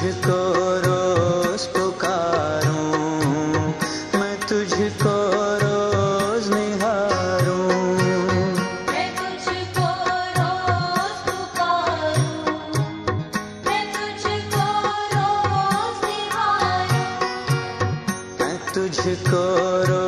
तुझको रोज पुकारूं मैं तुझको रोज निहारूं। मैं तुझको रोज पुकारूं मैं तुझको रोज निहारूं। मैं तुझको रोज